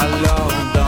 alone.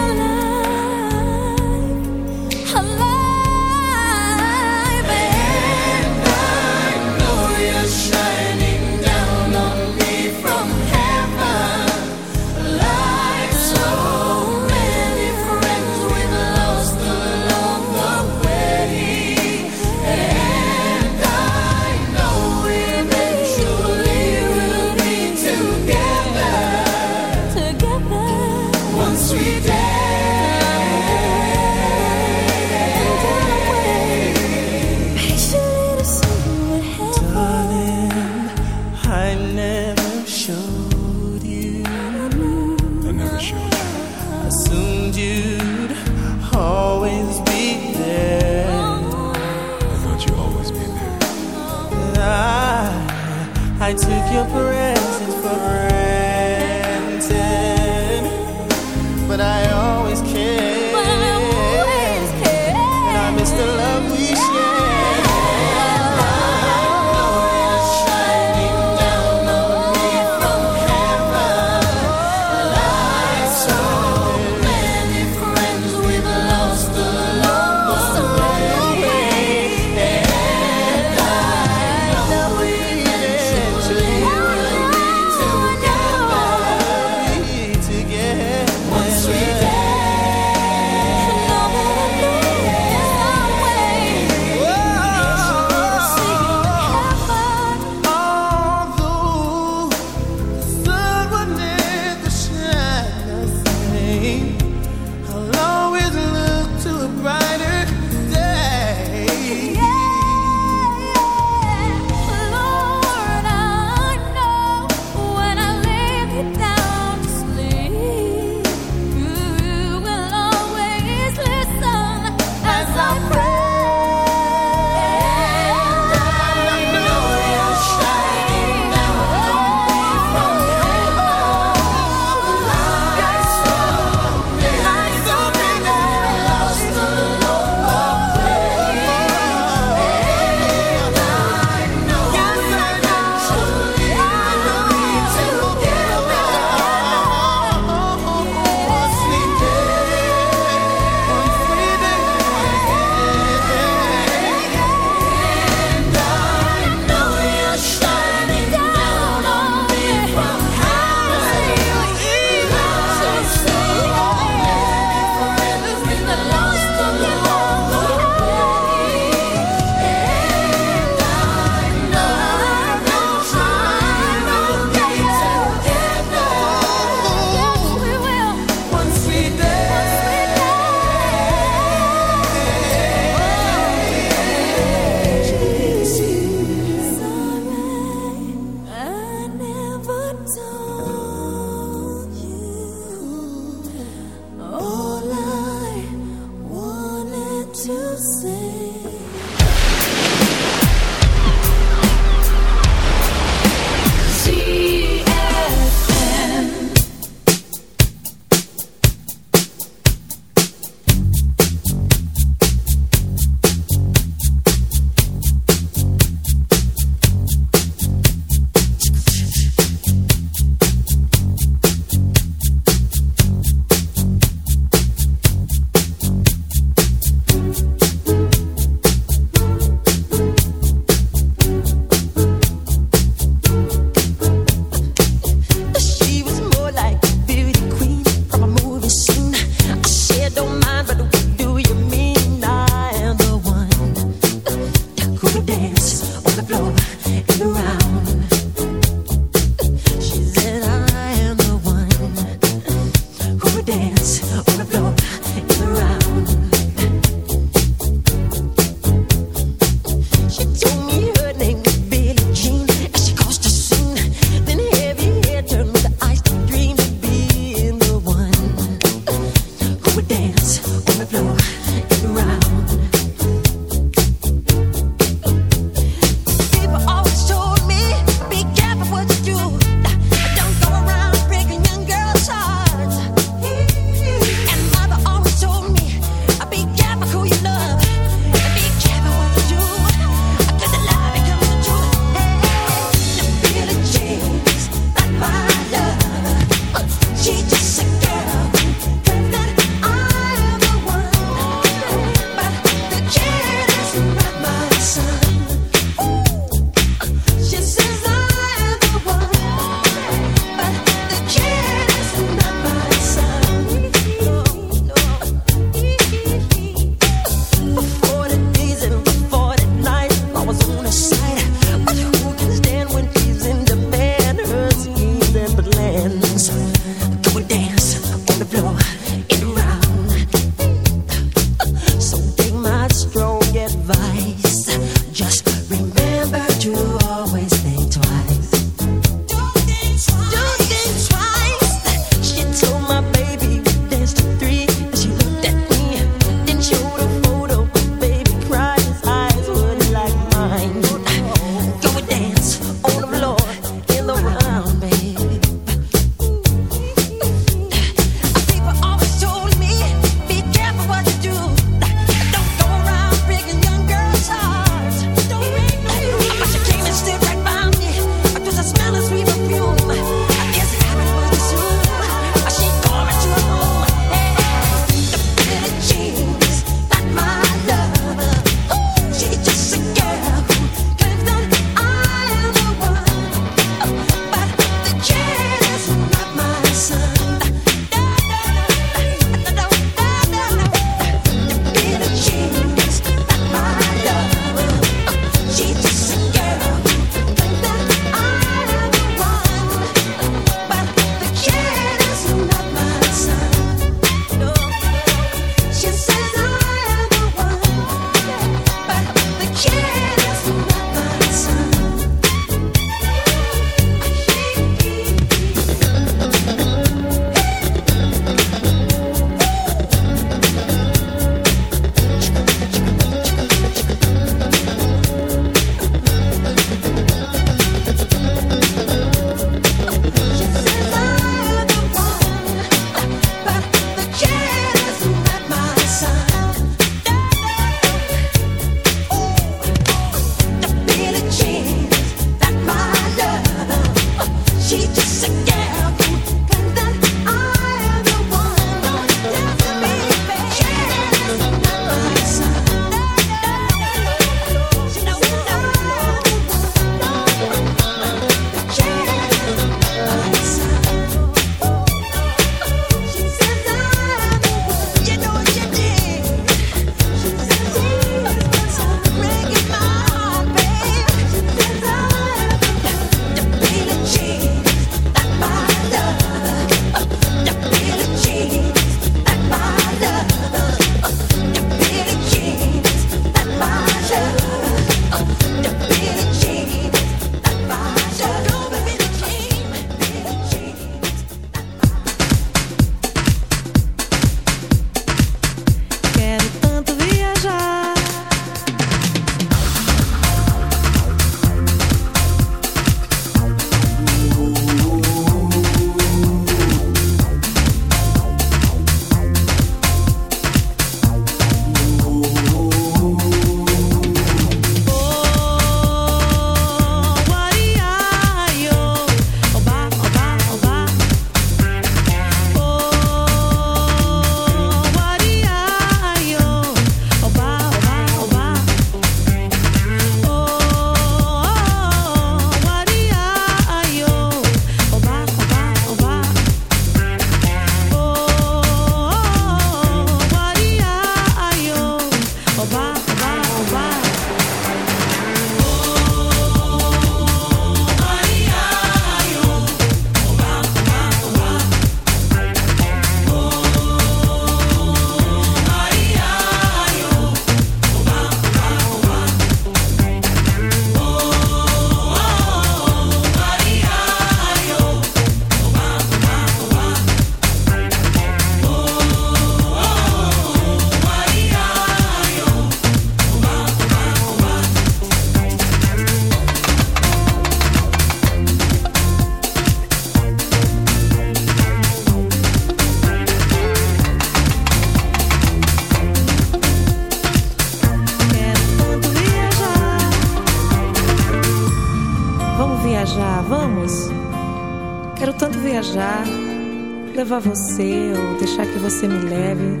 levar você ou deixar que você me leve.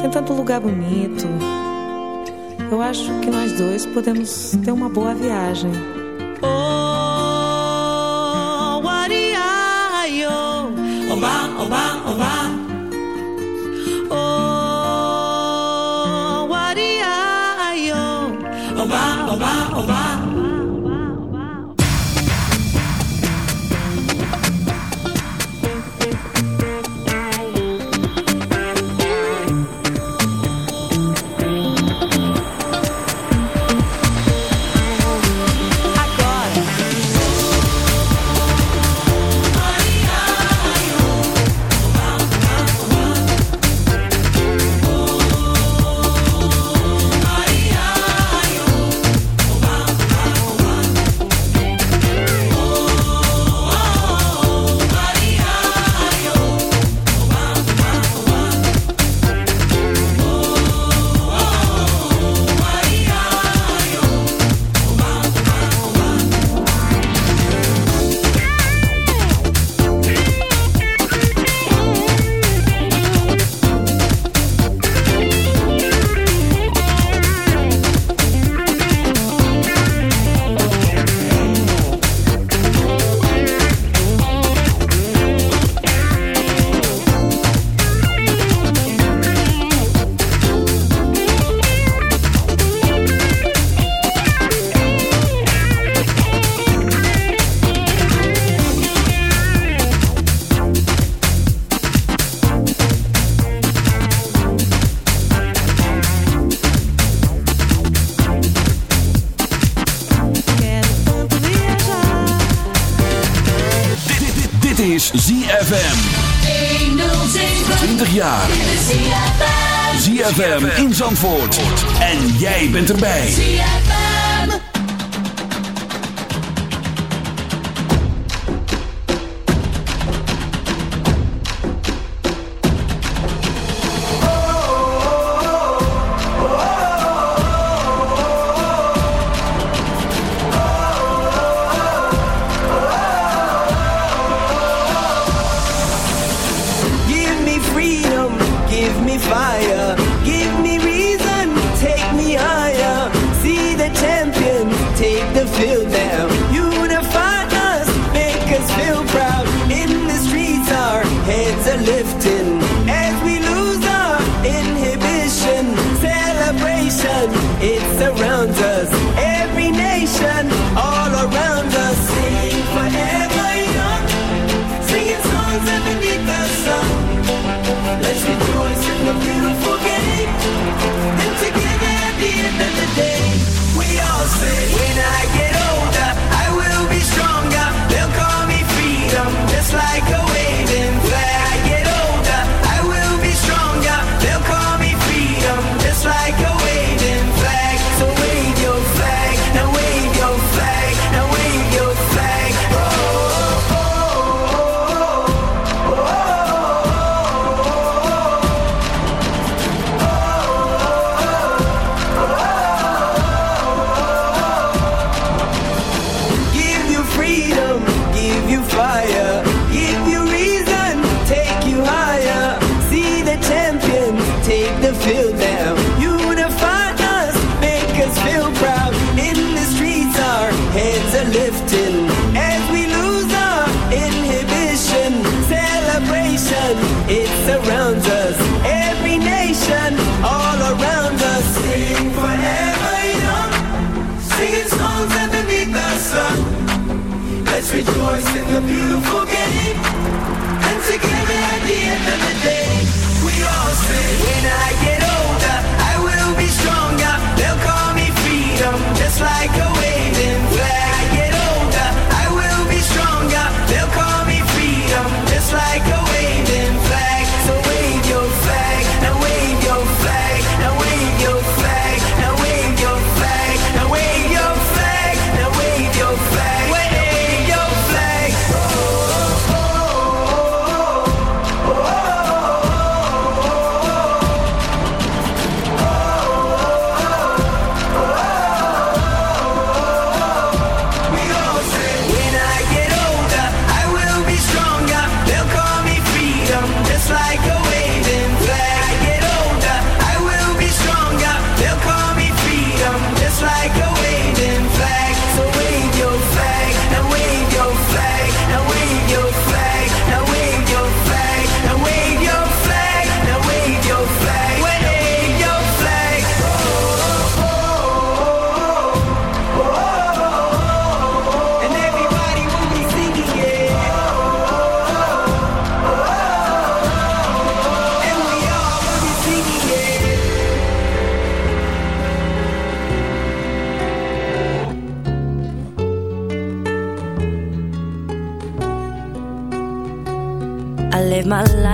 Tem tanto lugar bonito. Eu acho que nós dois podemos ter uma boa viagem. Oh, what are you? Oh. Oba, oba, oba. En jij bent erbij. you're beautiful.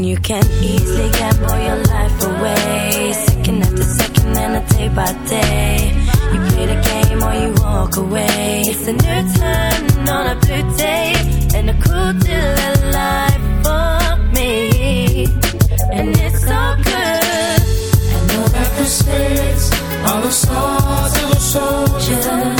And you can easily gamble your life away. Second after second and a day by day. You play the game or you walk away. It's a new turn on a blue day and a cool deal of life for me. And it's so good. I know that the spirits are the stars of the soldiers.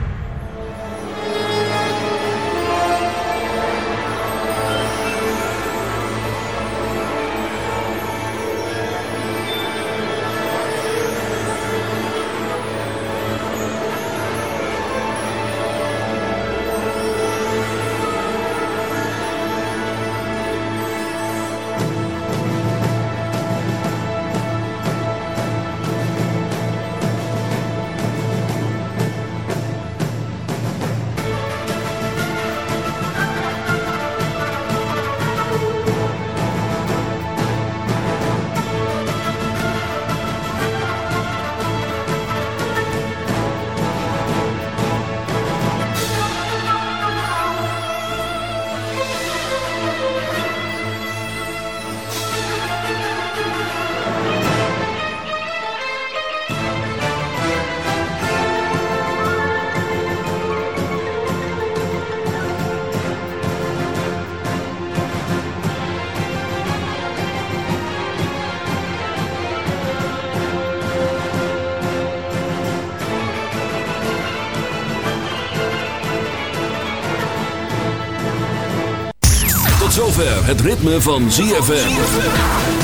het ritme van ZFM.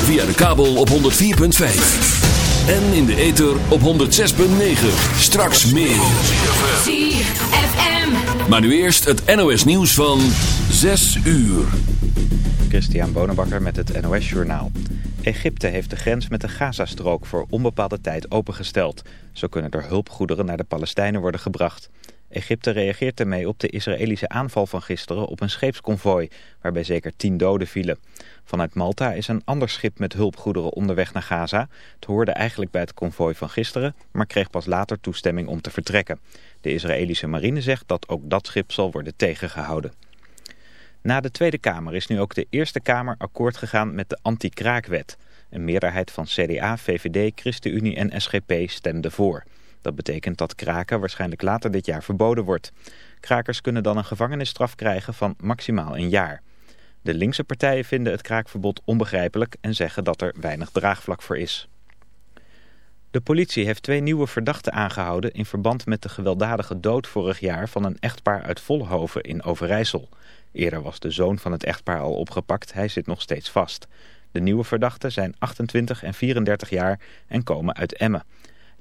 Via de kabel op 104.5. En in de ether op 106.9. Straks meer. ZFM. Maar nu eerst het NOS nieuws van 6 uur. Christian Bonenbakker met het NOS Journaal. Egypte heeft de grens met de Gazastrook voor onbepaalde tijd opengesteld. Zo kunnen er hulpgoederen naar de Palestijnen worden gebracht. Egypte reageert ermee op de Israëlische aanval van gisteren op een scheepsconvooi, waarbij zeker tien doden vielen. Vanuit Malta is een ander schip met hulpgoederen onderweg naar Gaza. Het hoorde eigenlijk bij het konvooi van gisteren, maar kreeg pas later toestemming om te vertrekken. De Israëlische marine zegt dat ook dat schip zal worden tegengehouden. Na de Tweede Kamer is nu ook de Eerste Kamer akkoord gegaan met de anti-kraakwet. Een meerderheid van CDA, VVD, ChristenUnie en SGP stemde voor. Dat betekent dat kraken waarschijnlijk later dit jaar verboden wordt. Krakers kunnen dan een gevangenisstraf krijgen van maximaal een jaar. De linkse partijen vinden het kraakverbod onbegrijpelijk en zeggen dat er weinig draagvlak voor is. De politie heeft twee nieuwe verdachten aangehouden in verband met de gewelddadige dood vorig jaar van een echtpaar uit Volhoven in Overijssel. Eerder was de zoon van het echtpaar al opgepakt, hij zit nog steeds vast. De nieuwe verdachten zijn 28 en 34 jaar en komen uit Emmen.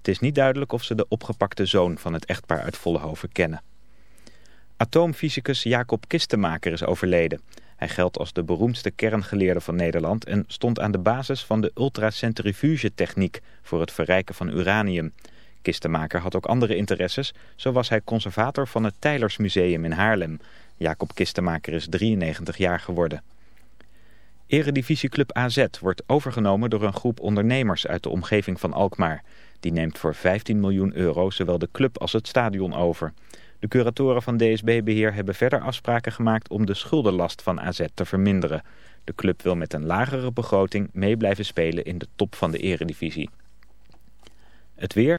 Het is niet duidelijk of ze de opgepakte zoon van het echtpaar uit Vollenhoven kennen. Atoomfysicus Jacob Kistemaker is overleden. Hij geldt als de beroemdste kerngeleerde van Nederland en stond aan de basis van de ultracentrifuge-techniek voor het verrijken van uranium. Kistemaker had ook andere interesses, zo was hij conservator van het Tijlersmuseum in Haarlem. Jacob Kistemaker is 93 jaar geworden. Eredivisieclub AZ wordt overgenomen door een groep ondernemers uit de omgeving van Alkmaar. Die neemt voor 15 miljoen euro zowel de club als het stadion over. De curatoren van DSB-beheer hebben verder afspraken gemaakt om de schuldenlast van AZ te verminderen. De club wil met een lagere begroting mee blijven spelen in de top van de eredivisie. Het weer...